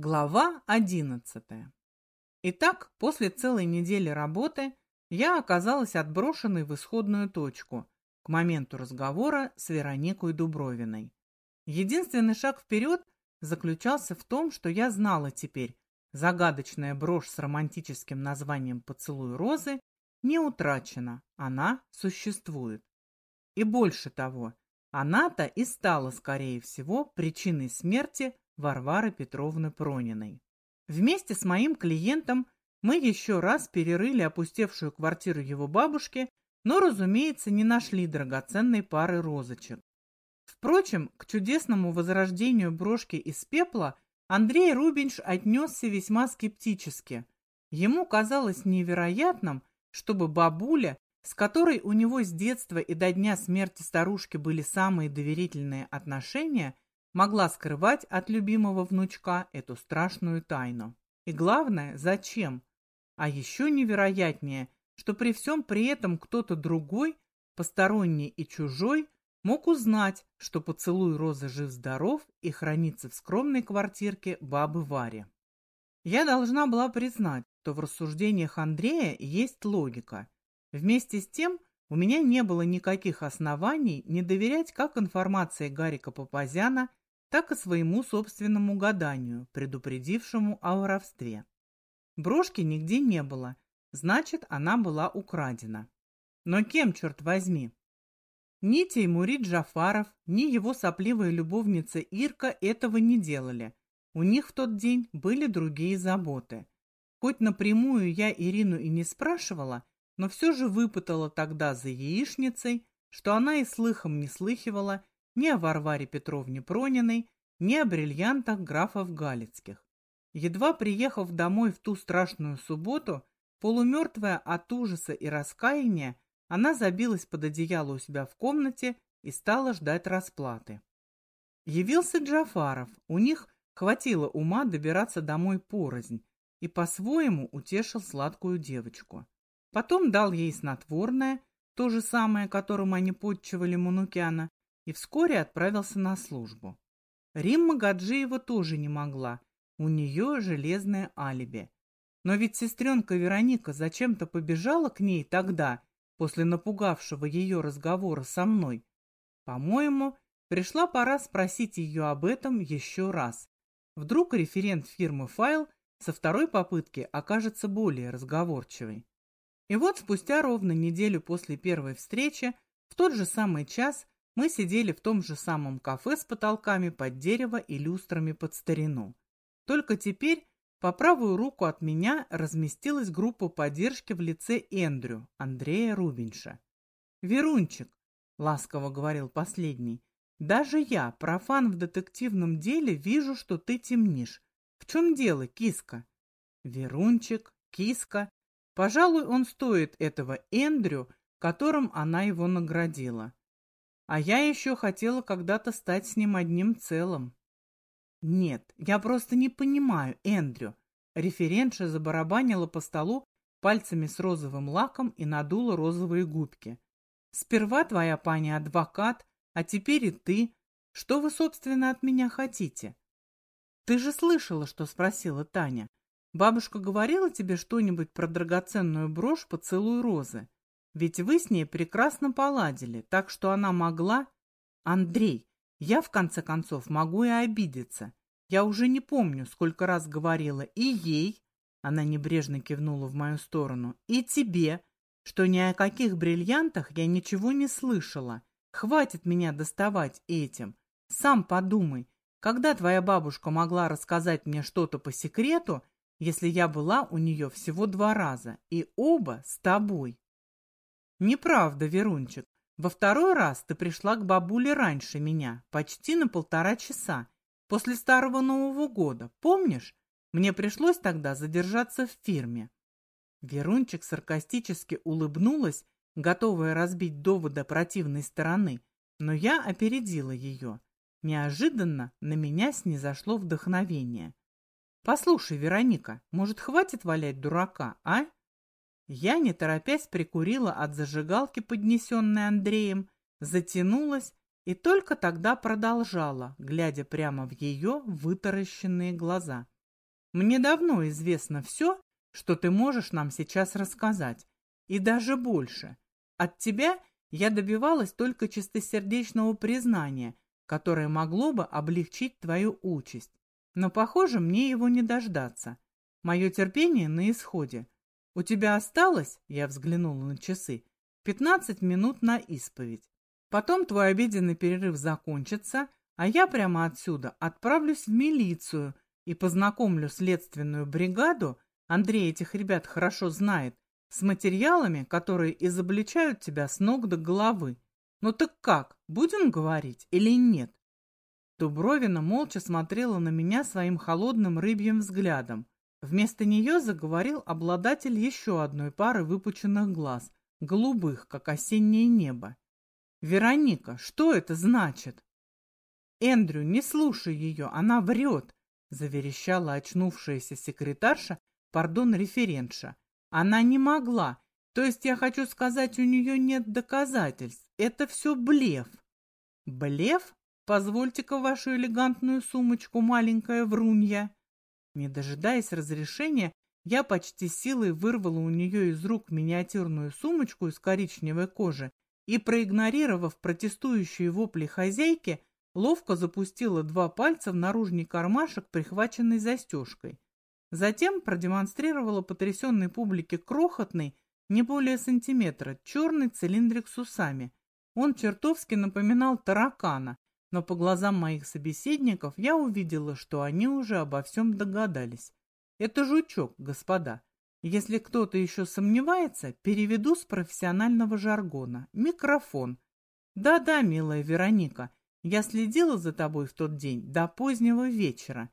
Глава одиннадцатая. Итак, после целой недели работы я оказалась отброшенной в исходную точку к моменту разговора с Вероникой Дубровиной. Единственный шаг вперед заключался в том, что я знала теперь, загадочная брошь с романтическим названием «Поцелуй розы» не утрачена, она существует. И больше того, она-то и стала, скорее всего, причиной смерти Варвары Петровны Прониной. Вместе с моим клиентом мы еще раз перерыли опустевшую квартиру его бабушки, но, разумеется, не нашли драгоценной пары розочек. Впрочем, к чудесному возрождению брошки из пепла Андрей Рубинш отнесся весьма скептически. Ему казалось невероятным, чтобы бабуля, с которой у него с детства и до дня смерти старушки были самые доверительные отношения, могла скрывать от любимого внучка эту страшную тайну. И главное, зачем? А еще невероятнее, что при всем при этом кто-то другой, посторонний и чужой, мог узнать, что поцелуй Розы жив-здоров и хранится в скромной квартирке бабы Вари. Я должна была признать, что в рассуждениях Андрея есть логика. Вместе с тем, у меня не было никаких оснований не доверять как информации Гарика Папазяна, так и своему собственному гаданию, предупредившему о воровстве. Брошки нигде не было, значит, она была украдена. Но кем, черт возьми? Ни Теймурид Джафаров, ни его сопливая любовница Ирка этого не делали. У них в тот день были другие заботы. Хоть напрямую я Ирину и не спрашивала, но все же выпытала тогда за яичницей, что она и слыхом не слыхивала ни о Варваре Петровне Прониной, ни о бриллиантах графов Галицких. Едва приехав домой в ту страшную субботу, полумертвая от ужаса и раскаяния, она забилась под одеяло у себя в комнате и стала ждать расплаты. Явился Джафаров, у них хватило ума добираться домой порознь, и по-своему утешил сладкую девочку. Потом дал ей снотворное, то же самое, которым они подчивали Манукяна, и вскоре отправился на службу. Римма Гаджиева тоже не могла, у нее железное алиби. Но ведь сестренка Вероника зачем-то побежала к ней тогда, после напугавшего ее разговора со мной. По-моему, пришла пора спросить ее об этом еще раз. Вдруг референт фирмы «Файл» со второй попытки окажется более разговорчивой. И вот спустя ровно неделю после первой встречи, в тот же самый час, мы сидели в том же самом кафе с потолками под дерево и люстрами под старину. Только теперь по правую руку от меня разместилась группа поддержки в лице Эндрю, Андрея Рубинша. «Верунчик», — ласково говорил последний, — «даже я, профан в детективном деле, вижу, что ты темнишь. В чем дело, киска?» «Верунчик, киска. Пожалуй, он стоит этого Эндрю, которым она его наградила. А я еще хотела когда-то стать с ним одним целым. Нет, я просто не понимаю, Эндрю. Референтша забарабанила по столу пальцами с розовым лаком и надула розовые губки. Сперва твоя пани адвокат, а теперь и ты. Что вы, собственно, от меня хотите? Ты же слышала, что спросила Таня. Бабушка говорила тебе что-нибудь про драгоценную брошь «Поцелуй розы»? Ведь вы с ней прекрасно поладили, так что она могла... Андрей, я в конце концов могу и обидеться. Я уже не помню, сколько раз говорила и ей, она небрежно кивнула в мою сторону, и тебе, что ни о каких бриллиантах я ничего не слышала. Хватит меня доставать этим. Сам подумай, когда твоя бабушка могла рассказать мне что-то по секрету, если я была у нее всего два раза, и оба с тобой? Неправда, Верунчик. Во второй раз ты пришла к бабуле раньше меня, почти на полтора часа, после Старого Нового года. Помнишь? Мне пришлось тогда задержаться в фирме. Верунчик саркастически улыбнулась, готовая разбить доводы противной стороны, но я опередила ее. Неожиданно на меня снизошло вдохновение. «Послушай, Вероника, может, хватит валять дурака, а?» Я, не торопясь, прикурила от зажигалки, поднесенной Андреем, затянулась и только тогда продолжала, глядя прямо в ее вытаращенные глаза. Мне давно известно все, что ты можешь нам сейчас рассказать, и даже больше. От тебя я добивалась только чистосердечного признания, которое могло бы облегчить твою участь. Но, похоже, мне его не дождаться. Мое терпение на исходе. У тебя осталось, я взглянула на часы, пятнадцать минут на исповедь. Потом твой обеденный перерыв закончится, а я прямо отсюда отправлюсь в милицию и познакомлю следственную бригаду, Андрей этих ребят хорошо знает, с материалами, которые изобличают тебя с ног до головы. Ну так как, будем говорить или нет? Дубровина молча смотрела на меня своим холодным рыбьим взглядом. Вместо нее заговорил обладатель еще одной пары выпученных глаз, голубых, как осеннее небо. «Вероника, что это значит?» «Эндрю, не слушай ее, она врет», — заверещала очнувшаяся секретарша, пардон, референтша. «Она не могла. То есть, я хочу сказать, у нее нет доказательств. Это все блеф». «Блеф? Позвольте-ка вашу элегантную сумочку, маленькая врунья». Не дожидаясь разрешения, я почти силой вырвала у нее из рук миниатюрную сумочку из коричневой кожи и, проигнорировав протестующие вопли хозяйки, ловко запустила два пальца в наружный кармашек, прихваченный застежкой. Затем продемонстрировала потрясенной публике крохотный, не более сантиметра, черный цилиндрик с усами. Он чертовски напоминал таракана, но по глазам моих собеседников я увидела, что они уже обо всем догадались. Это жучок, господа. Если кто-то еще сомневается, переведу с профессионального жаргона. Микрофон. Да-да, милая Вероника, я следила за тобой в тот день до позднего вечера.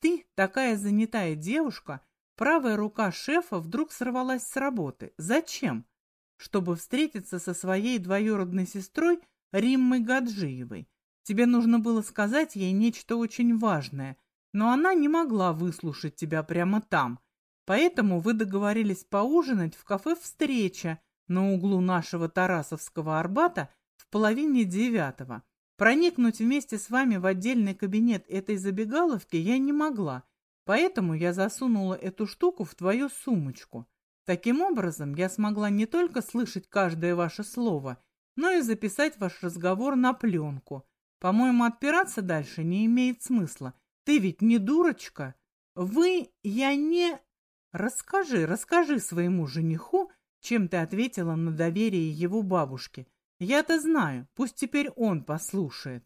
Ты, такая занятая девушка, правая рука шефа вдруг сорвалась с работы. Зачем? Чтобы встретиться со своей двоюродной сестрой Риммой Гаджиевой. Тебе нужно было сказать ей нечто очень важное, но она не могла выслушать тебя прямо там. Поэтому вы договорились поужинать в кафе «Встреча» на углу нашего Тарасовского Арбата в половине девятого. Проникнуть вместе с вами в отдельный кабинет этой забегаловки я не могла, поэтому я засунула эту штуку в твою сумочку. Таким образом, я смогла не только слышать каждое ваше слово, но и записать ваш разговор на пленку. По-моему, отпираться дальше не имеет смысла. Ты ведь не дурочка. Вы, я не... Расскажи, расскажи своему жениху, чем ты ответила на доверие его бабушке. Я-то знаю, пусть теперь он послушает.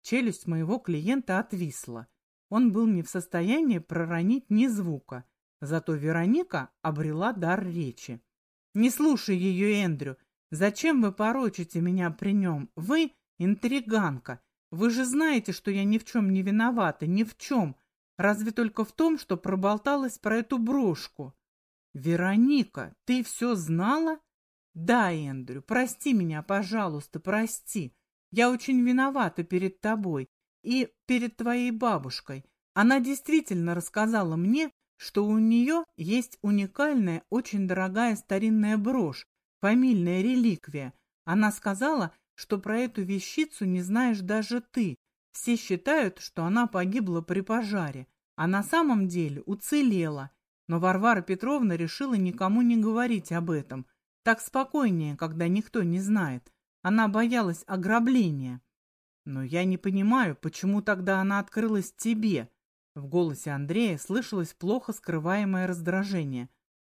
Челюсть моего клиента отвисла. Он был не в состоянии проронить ни звука. Зато Вероника обрела дар речи. «Не слушай ее, Эндрю. Зачем вы порочите меня при нем? Вы интриганка. Вы же знаете, что я ни в чем не виновата, ни в чем. Разве только в том, что проболталась про эту брошку. Вероника, ты все знала? Да, Эндрю, прости меня, пожалуйста, прости. Я очень виновата перед тобой и перед твоей бабушкой. Она действительно рассказала мне, что у нее есть уникальная, очень дорогая старинная брошь, фамильная реликвия. Она сказала, что про эту вещицу не знаешь даже ты. Все считают, что она погибла при пожаре а на самом деле уцелела. Но Варвара Петровна решила никому не говорить об этом. Так спокойнее, когда никто не знает. Она боялась ограбления. Но я не понимаю, почему тогда она открылась тебе. В голосе Андрея слышалось плохо скрываемое раздражение.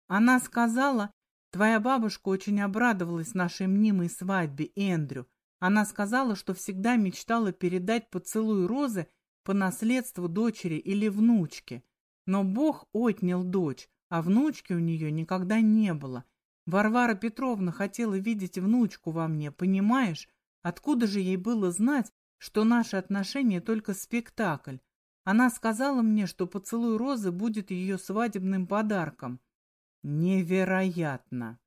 Она сказала, твоя бабушка очень обрадовалась нашей мнимой свадьбе, Эндрю. Она сказала, что всегда мечтала передать поцелуй розы по наследству дочери или внучки. Но Бог отнял дочь, а внучки у нее никогда не было. Варвара Петровна хотела видеть внучку во мне, понимаешь? Откуда же ей было знать, что наши отношения только спектакль? Она сказала мне, что поцелуй розы будет ее свадебным подарком. Невероятно!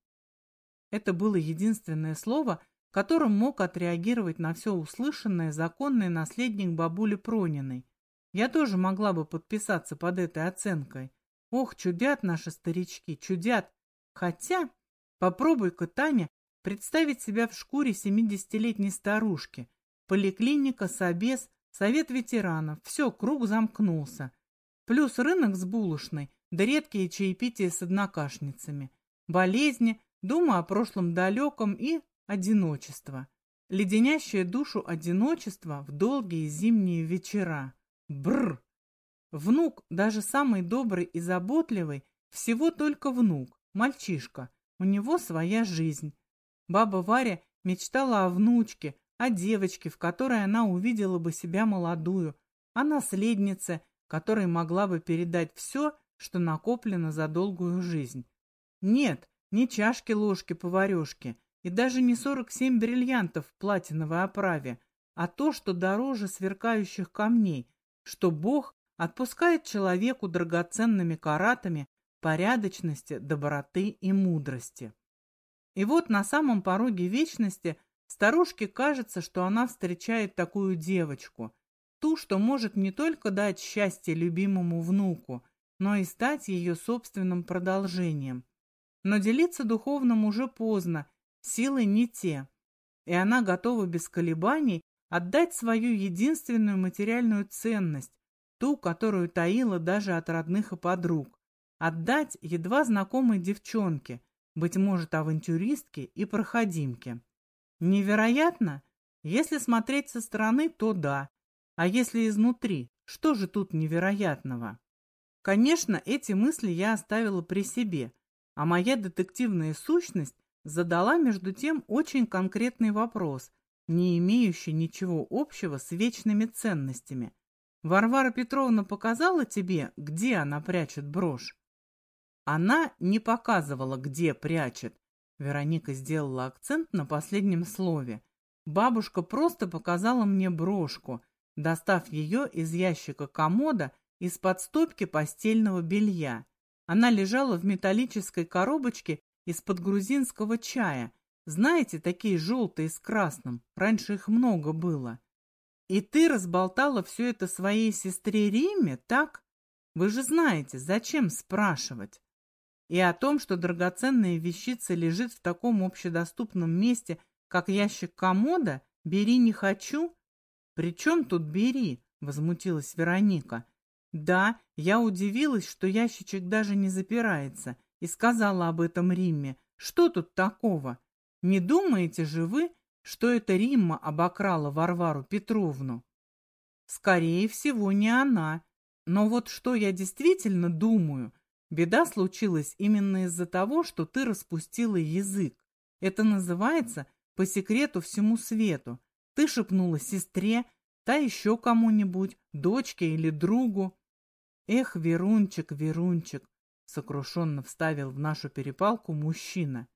Это было единственное слово, которым мог отреагировать на все услышанное законный наследник бабули Прониной. Я тоже могла бы подписаться под этой оценкой. Ох, чудят наши старички, чудят. Хотя, попробуй-ка, Таня, представить себя в шкуре семидесятилетней старушки. Поликлиника, собес, совет ветеранов. Все, круг замкнулся. Плюс рынок с булочной, да редкие чаепития с однокашницами. Болезни, дума о прошлом далеком и одиночество. Леденящее душу одиночество в долгие зимние вечера. Бррр! Внук, даже самый добрый и заботливый, всего только внук, мальчишка. У него своя жизнь. Баба Варя мечтала о внучке, о девочке, в которой она увидела бы себя молодую, о наследнице, которой могла бы передать все, что накоплено за долгую жизнь. Нет, не чашки-ложки-поварешки и даже не 47 бриллиантов в платиновой оправе, а то, что дороже сверкающих камней, что Бог отпускает человеку драгоценными каратами порядочности, доброты и мудрости. И вот на самом пороге вечности старушке кажется, что она встречает такую девочку, ту, что может не только дать счастье любимому внуку, но и стать ее собственным продолжением. Но делиться духовным уже поздно, силы не те, и она готова без колебаний отдать свою единственную материальную ценность, ту, которую таила даже от родных и подруг, отдать едва знакомой девчонке, быть может, авантюристке и проходимке. Невероятно? Если смотреть со стороны, то да. А если изнутри, что же тут невероятного? Конечно, эти мысли я оставила при себе, а моя детективная сущность задала между тем очень конкретный вопрос, не имеющий ничего общего с вечными ценностями. Варвара Петровна показала тебе, где она прячет брошь? Она не показывала, где прячет. Вероника сделала акцент на последнем слове. Бабушка просто показала мне брошку, достав ее из ящика комода из-под стопки постельного белья. Она лежала в металлической коробочке из-под грузинского чая. Знаете, такие желтые с красным. Раньше их много было. И ты разболтала все это своей сестре Риме, так? Вы же знаете, зачем спрашивать? И о том, что драгоценная вещица лежит в таком общедоступном месте, как ящик комода, бери не хочу. При чем тут бери? Возмутилась Вероника. Да, я удивилась, что ящичек даже не запирается, и сказала об этом Римме. Что тут такого? Не думаете же вы, что это Римма обокрала Варвару Петровну. Скорее всего, не она. Но вот что я действительно думаю, беда случилась именно из-за того, что ты распустила язык. Это называется по секрету всему свету. Ты шепнула сестре, та еще кому-нибудь, дочке или другу. Эх, Верунчик, Верунчик, сокрушенно вставил в нашу перепалку мужчина.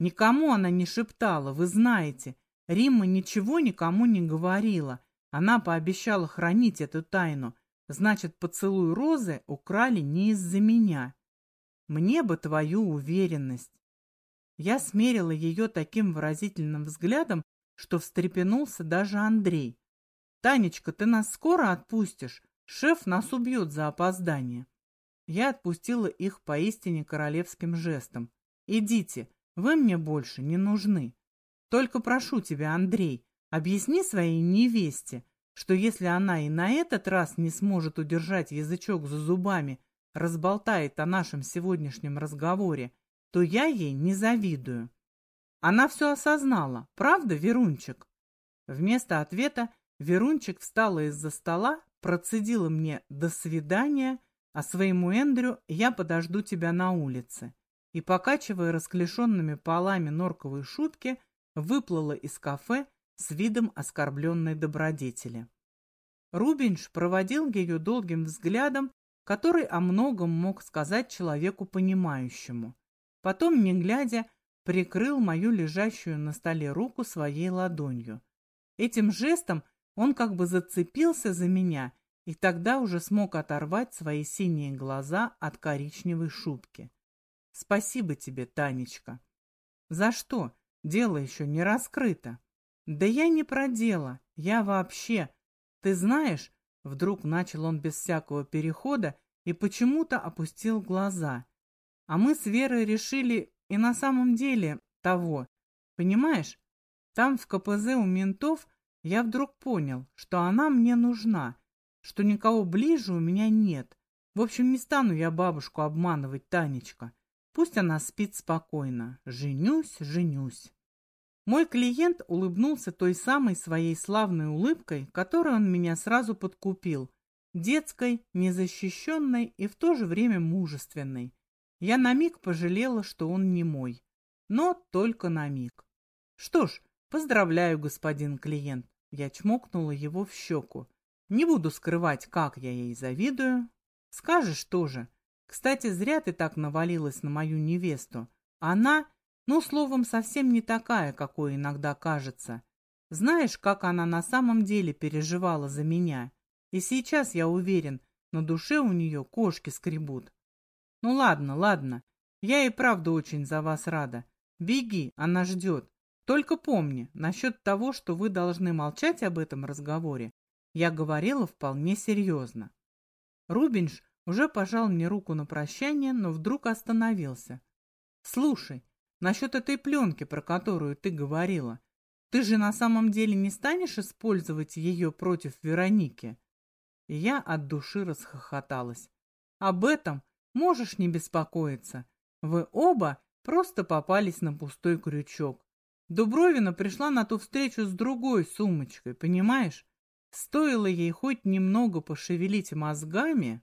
Никому она не шептала, вы знаете, Римма ничего никому не говорила. Она пообещала хранить эту тайну. Значит, поцелуй розы украли не из-за меня. Мне бы твою уверенность. Я смерила ее таким выразительным взглядом, что встрепенулся даже Андрей. «Танечка, ты нас скоро отпустишь? Шеф нас убьет за опоздание». Я отпустила их поистине королевским жестом. «Идите, вы мне больше не нужны. Только прошу тебя, Андрей, объясни своей невесте, что если она и на этот раз не сможет удержать язычок за зубами, разболтает о нашем сегодняшнем разговоре, то я ей не завидую. Она все осознала, правда, Верунчик? Вместо ответа Верунчик встала из-за стола, процедила мне «до свидания», а своему Эндрю «я подожду тебя на улице». И, покачивая расклешенными полами норковой шубки, выплыла из кафе с видом оскорбленной добродетели. Рубинш проводил ее долгим взглядом, который о многом мог сказать человеку понимающему. Потом, не глядя, прикрыл мою лежащую на столе руку своей ладонью. Этим жестом он как бы зацепился за меня и тогда уже смог оторвать свои синие глаза от коричневой шубки. Спасибо тебе, Танечка. За что? Дело еще не раскрыто. Да я не про дело, я вообще. Ты знаешь, вдруг начал он без всякого перехода и почему-то опустил глаза. А мы с Верой решили и на самом деле того. Понимаешь, там в КПЗ у ментов я вдруг понял, что она мне нужна, что никого ближе у меня нет. В общем, не стану я бабушку обманывать, Танечка. Пусть она спит спокойно. Женюсь, женюсь. Мой клиент улыбнулся той самой своей славной улыбкой, которой он меня сразу подкупил. Детской, незащищенной и в то же время мужественной. Я на миг пожалела, что он не мой. Но только на миг. Что ж, поздравляю, господин клиент. Я чмокнула его в щеку. Не буду скрывать, как я ей завидую. Скажешь тоже. Кстати, зря ты так навалилась на мою невесту. Она, ну, словом, совсем не такая, какой иногда кажется. Знаешь, как она на самом деле переживала за меня? И сейчас, я уверен, на душе у нее кошки скребут. Ну ладно, ладно. Я и правда очень за вас рада. Беги, она ждет. Только помни, насчет того, что вы должны молчать об этом разговоре, я говорила вполне серьезно. Рубинш уже пожал мне руку на прощание, но вдруг остановился. «Слушай, насчет этой пленки, про которую ты говорила, ты же на самом деле не станешь использовать ее против Вероники?» И я от души расхохоталась. «Об этом можешь не беспокоиться. Вы оба просто попались на пустой крючок. Дубровина пришла на ту встречу с другой сумочкой, понимаешь? Стоило ей хоть немного пошевелить мозгами,